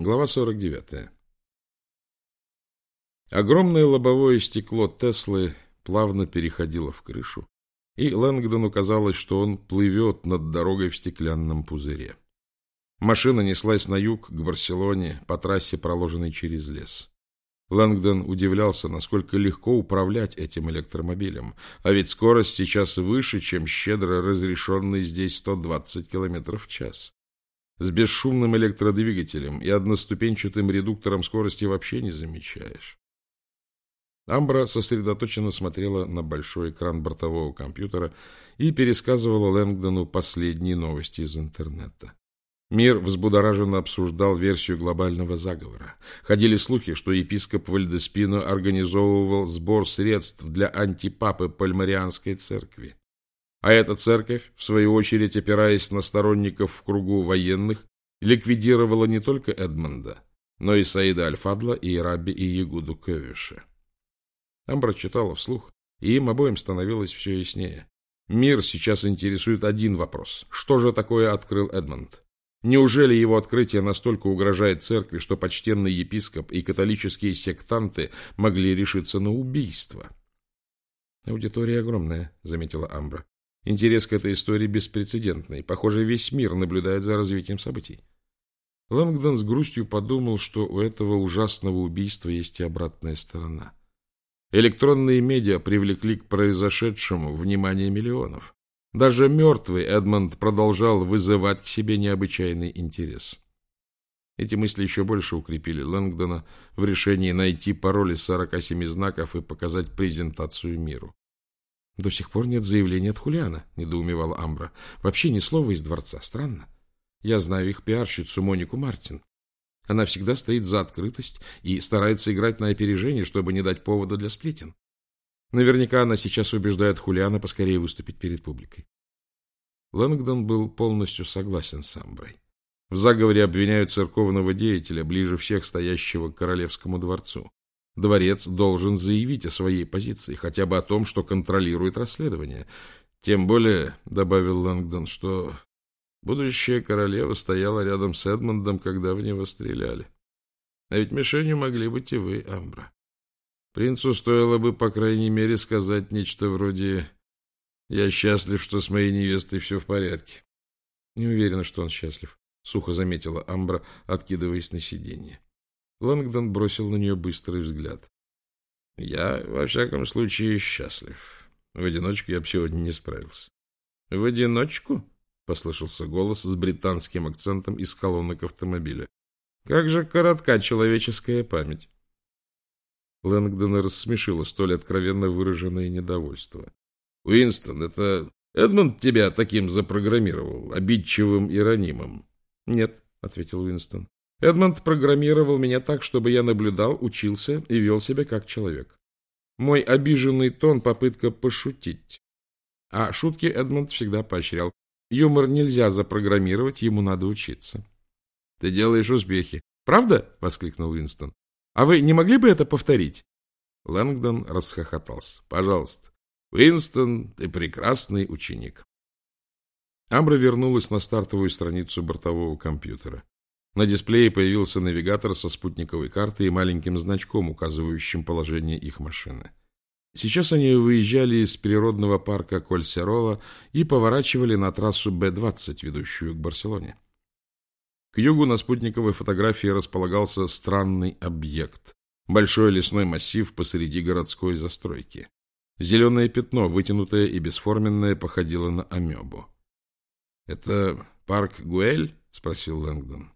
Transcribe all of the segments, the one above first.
Глава 49. Огромное лобовое стекло Теслы плавно переходило в крышу, и Лэнгдону казалось, что он плывет над дорогой в стеклянном пузыре. Машина неслась на юг, к Барселоне, по трассе, проложенной через лес. Лэнгдон удивлялся, насколько легко управлять этим электромобилем, а ведь скорость сейчас выше, чем щедро разрешенный здесь 120 км в час. С бесшумным электродвигателем и одноступенчатым редуктором скорости вообще не замечаешь. Амбра сосредоточенно смотрела на большой экран бортового компьютера и пересказывала Лэнгдону последние новости из интернета. Мир взбудораженно обсуждал версию глобального заговора. Ходили слухи, что епископ Вальдеспино организовывал сбор средств для антипапы Пальмарианской церкви. А эта церковь, в свою очередь опираясь на сторонников в кругу военных, ликвидировала не только Эдмонда, но и Саида Альфадла и Раби и Ягуду Кевиша. Амбра читала вслух, и им обоим становилось все яснее. Мир сейчас интересует один вопрос. Что же такое открыл Эдмонд? Неужели его открытие настолько угрожает церкви, что почтенный епископ и католические сектанты могли решиться на убийство? Аудитория огромная, заметила Амбра. Интерес к этой истории беспрецедентный. Похоже, весь мир наблюдает за развитием событий. Лэнгдон с грустью подумал, что у этого ужасного убийства есть и обратная сторона. Электронные медиа привлекли к произошедшему внимание миллионов. Даже мертвый Эдмонд продолжал вызывать к себе необычайный интерес. Эти мысли еще больше укрепили Лэнгдона в решении найти пароль из 47 знаков и показать презентацию миру. До сих пор нет заявления от Хулиана, недоумевала Амбра. Вообще ни слова из дворца. Странно. Я знаю их пиарщицу Монику Мартин. Она всегда стоит за открытость и старается играть на опережение, чтобы не дать повода для сплетен. Наверняка она сейчас убеждает Хулиана поскорее выступить перед публикой. Лэнгдон был полностью согласен с Амброй. В заговоре обвиняют церковного деятеля, ближе всех стоящего к королевскому дворцу. Дворец должен заявить о своей позиции, хотя бы о том, что контролирует расследование. Тем более, — добавил Лэнгдон, — что будущая королева стояла рядом с Эдмондом, когда в него стреляли. А ведь мишенью могли быть и вы, Амбра. Принцу стоило бы, по крайней мере, сказать нечто вроде «Я счастлив, что с моей невестой все в порядке». Не уверена, что он счастлив, — сухо заметила Амбра, откидываясь на сиденье. Лэнгдон бросил на нее быстрый взгляд. «Я, во всяком случае, счастлив. В одиночку я бы сегодня не справился». «В одиночку?» — послышался голос с британским акцентом из колонок автомобиля. «Как же коротка человеческая память!» Лэнгдона рассмешило столь откровенно выраженное недовольство. — Уинстон, это Эдмонд тебя таким запрограммировал, обидчивым и ранимым? — Нет, — ответил Уинстон. — Эдмонд программировал меня так, чтобы я наблюдал, учился и вел себя как человек. Мой обиженный тон — попытка пошутить. А шутки Эдмонд всегда поощрял. Юмор нельзя запрограммировать, ему надо учиться. — Ты делаешь успехи. — Правда? — воскликнул Уинстон. А вы не могли бы это повторить? Лэнгдон расхохотался. Пожалуйста. Уинстон, ты прекрасный ученик. Амбра вернулась на стартовую страницу бортового компьютера. На дисплее появился навигатор со спутниковой картой и маленьким значком, указывающим положение их машины. Сейчас они выезжали из природного парка Кольсерола и поворачивали на трассу Б-20, ведущую к Барселоне. К югу на спутниковой фотографии располагался странный объект. Большой лесной массив посреди городской застройки. Зеленое пятно, вытянутое и бесформенное, походило на амебу. — Это парк Гуэль? — спросил Лэнгдон.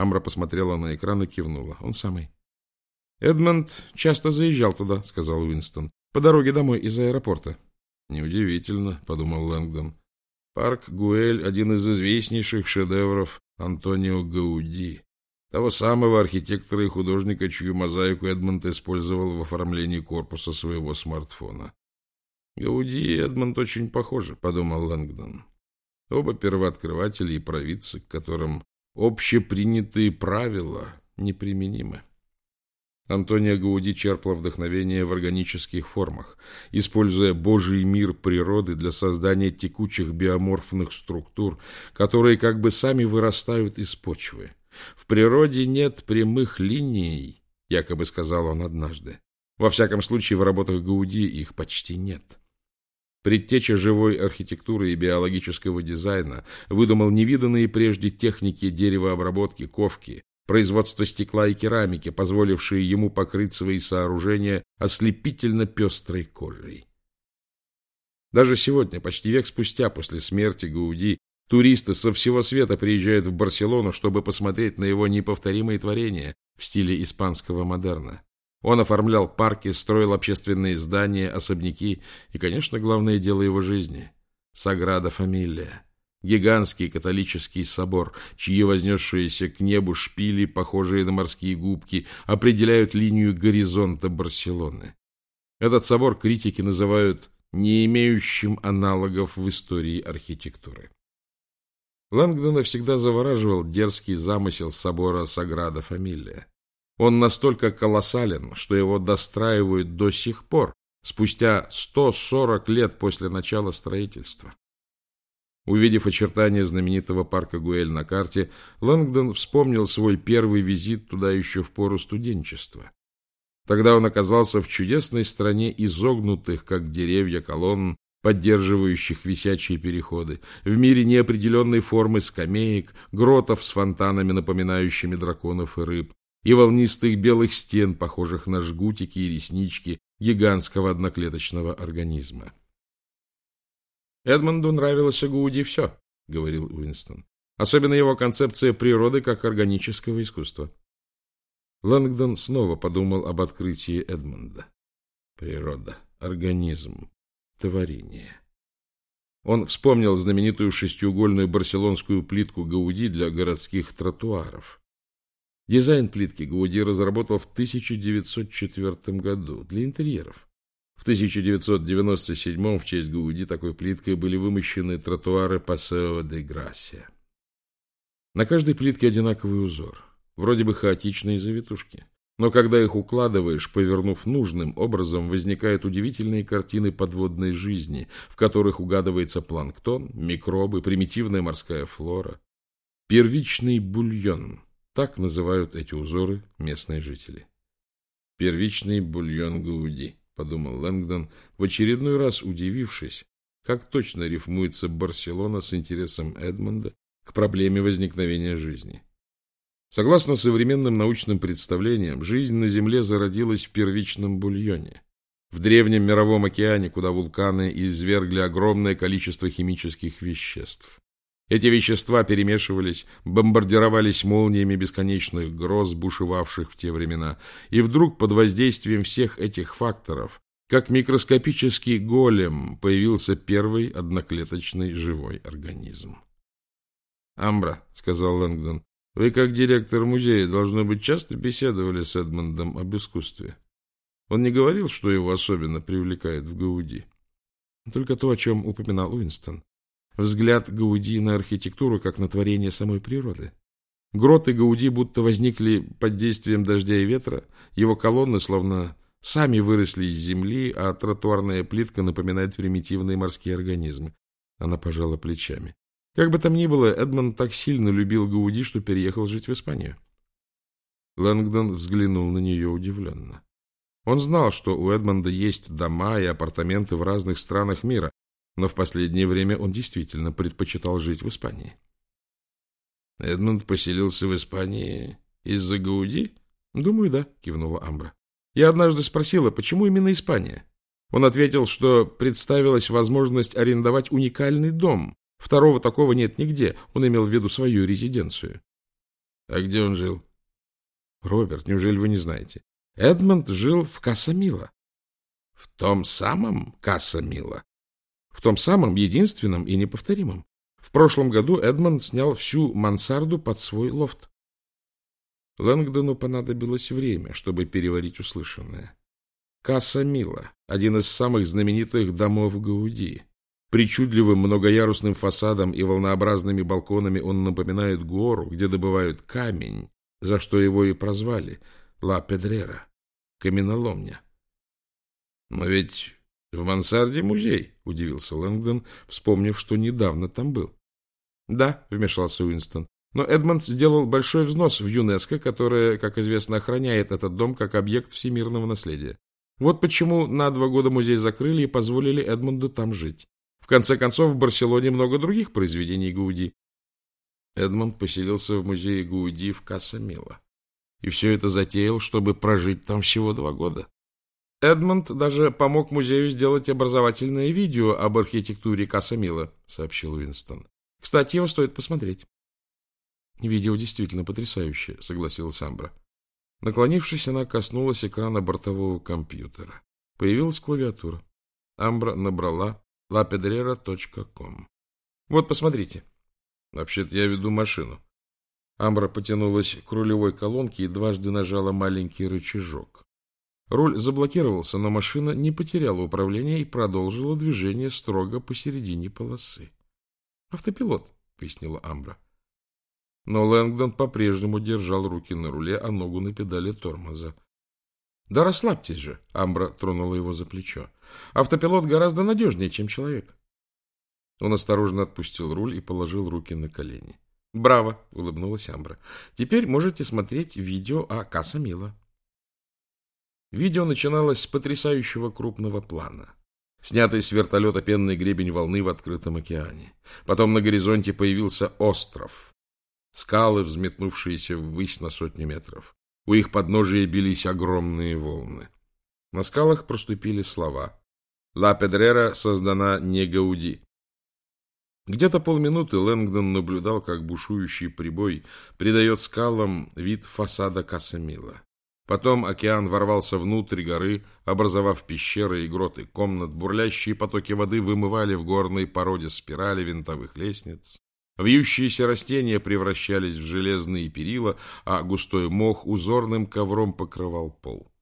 Амра посмотрела на экран и кивнула. Он самый. — Эдмонд часто заезжал туда, — сказал Уинстон. — По дороге домой из аэропорта. — Неудивительно, — подумал Лэнгдон. Парк Гуэль — один из известнейших шедевров Антонио Гауди, того самого архитектора и художника, чью мозаику Эдмонд использовал в оформлении корпуса своего смартфона. Гауди и Эдмонд очень похожи, подумал Лэнгдон. Оба первооткрыватели и провидцы, к которым общепринятые правила неприменимы. Антонио Гауди черпал вдохновение в органических формах, используя Божий мир природы для создания текучих биоморфных структур, которые как бы сами вырастают из почвы. В природе нет прямых линий, якобы сказал он однажды. Во всяком случае, в работах Гауди их почти нет. Предтеча живой архитектуры и биологического дизайна выдумал невиданные прежде техники деревообработки, ковки, производства стекла и керамики, позволившие ему покрыть свои сооружения ослепительно пестрой кожей. Даже сегодня, почти век спустя после смерти Гауди, туристы со всего света приезжают в Барселону, чтобы посмотреть на его неповторимые творения в стиле испанского модерна. Он оформлял парки, строил общественные здания, особняки и, конечно, главное дело его жизни – Саграда Фамилия. Гигантский католический собор, чьи вознесшиеся к небу шпили, похожие на морские губки, определяют линию горизонта Барселоны. Этот собор критики называют не имеющим аналогов в истории архитектуры. Лэнгдона всегда завораживал дерзкий замысел собора Саграда Фамилия. Он настолько колоссален, что его достраивают до сих пор, спустя 140 лет после начала строительства. Увидев очертания знаменитого парка Гуэль на карте, Лэнгдон вспомнил свой первый визит туда еще в пору студенчества. Тогда он оказался в чудесной стране изогнутых, как деревья, колонн, поддерживающих висячие переходы, в мире неопределенной формы скамеек, гротов с фонтанами, напоминающими драконов и рыб, и волнистых белых стен, похожих на жгутики и реснички гигантского одноклеточного организма. «Эдмонду нравилось Гууди все», — говорил Уинстон. «Особенно его концепция природы как органического искусства». Лэнгдон снова подумал об открытии Эдмонда. Природа, организм, творение. Он вспомнил знаменитую шестиугольную барселонскую плитку Гауди для городских тротуаров. Дизайн плитки Гауди разработал в 1904 году для интерьеров. В 1997 в честь Гауди такой плиткой были вымощены тротуары Пасео де Грасия. На каждой плитке одинаковый узор, вроде бы хаотичные завитушки. Но когда их укладываешь, повернув нужным образом, возникают удивительные картины подводной жизни, в которых угадывается планктон, микробы, примитивная морская флора. Первичный бульон – так называют эти узоры местные жители. «Первичный бульон Гауди», — подумал Лэнгдон, в очередной раз удивившись, как точно рифмуется Барселона с интересом Эдмонда к проблеме возникновения жизни. Согласно современным научным представлениям, жизнь на Земле зародилась в первичном бульоне. В древнем мировом океане, куда вулканы извергли огромное количество химических веществ. Эти вещества перемешивались, бомбардировались молниями бесконечных гроз, бушевавших в те времена, и вдруг под воздействием всех этих факторов, как микроскопический голем, появился первый одноклеточный живой организм. «Амбра», — сказал Лэнгдон, — «вы, как директор музея, должно быть, часто беседовали с Эдмондом об искусстве. Он не говорил, что его особенно привлекает в Гауди. Только то, о чем упоминал Уинстон взгляд Гауди на архитектуру как на творение самой природы. Гроты Гауди будто возникли под действием дождя и ветра, его колонны словно сами выросли из земли, а тротуарная плитка напоминает примитивные морские организмы. Она пожала плечами. Как бы там ни было, Эдмонд так сильно любил Гауди, что переехал жить в Испанию. Лэнгдон взглянул на нее удивленно. Он знал, что у Эдмонда есть дома и апартаменты в разных странах мира, но в последнее время он действительно предпочитал жить в Испании. Эдмунд поселился в Испании из-за Гауди? Думаю, да, кивнула Амбра. Я однажды спросила, почему именно Испания? Он ответил, что представилась возможность арендовать уникальный дом. Второго такого нет нигде. Он имел в виду свою резиденцию. А где он жил? Роберт, неужели вы не знаете? Эдмонд жил в Касамила. В том самом Касамила, в том самом, единственном и неповторимом. В прошлом году Эдмонд снял всю мансарду под свой лофт. Лэнгдону понадобилось время, чтобы переварить услышанное. Касса Мила — один из самых знаменитых домов Гауди. Причудливым многоярусным фасадом и волнообразными балконами он напоминает гору, где добывают камень, за что его и прозвали — Ла Педрера каменоломня. Но ведь в мансарде музей, удивился Лэнгдон, вспомнив, что недавно там был. Да, вмешался Уинстон. Но Эдмонд сделал большой взнос в ЮНЕСКО, которое, как известно, охраняет этот дом как объект всемирного наследия. Вот почему на два года музей закрыли и позволили Эдмонду там жить. В конце концов, в Барселоне много других произведений Гауди. Эдмонд поселился в музее Гауди в Касамила. И все это затеял, чтобы прожить там всего два года. Эдмонд даже помог музею сделать образовательное видео об архитектуре Касамила, сообщил Уинстон. Кстати, его стоит посмотреть. Видео действительно потрясающее, согласилась Амбра. Наклонившись, она коснулась экрана бортового компьютера. Появилась клавиатура. Амбра набрала lapedrera.com. Вот, посмотрите. Вообще-то я веду машину. Амбра потянулась к рулевой колонке и дважды нажала маленький рычажок. Руль заблокировался, но машина не потеряла управление и продолжила движение строго посередине полосы. «Автопилот», — пояснила Амбра. Но Лэнгдон по-прежнему держал руки на руле, а ногу на педали тормоза. «Да расслабьтесь же», — Амбра тронула его за плечо. «Автопилот гораздо надежнее, чем человек». Он осторожно отпустил руль и положил руки на колени. «Браво!» — улыбнулась Амбра. «Теперь можете смотреть видео о Каса Мила». Видео начиналось с потрясающего крупного плана. Снятый с вертолета пенный гребень волны в открытом океане. Потом на горизонте появился остров. Скалы, взметнувшиеся ввысь на сотни метров. У их подножия бились огромные волны. На скалах проступили слова. «Ла Педрера создана не Гауди». Где-то полминуты Лэнгдон наблюдал, как бушующий прибой придает скалам вид фасада Касамила. Потом океан ворвался внутрь горы, образовав пещеры и гроты комнат, бурлящие потоки воды вымывали в горной породе спирали винтовых лестниц. Вьющиеся растения превращались в железные перила, а густой мох узорным ковром покрывал пол.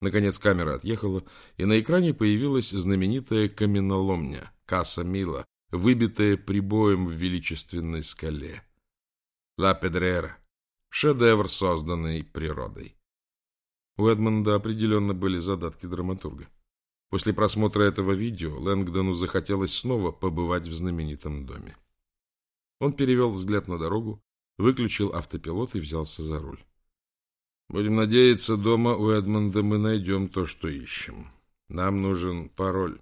Наконец камера отъехала, и на экране появилась знаменитая каменоломня Каса Мила, выбитая прибоем в величественной скале. Ла Педрера — шедевр, созданный природой. У Эдмонда определенно были задатки драматурга. После просмотра этого видео Лэнгдону захотелось снова побывать в знаменитом доме. Он перевел взгляд на дорогу, выключил автопилот и взялся за руль. Будем надеяться, дома у Эдмонда мы найдем то, что ищем. Нам нужен пароль.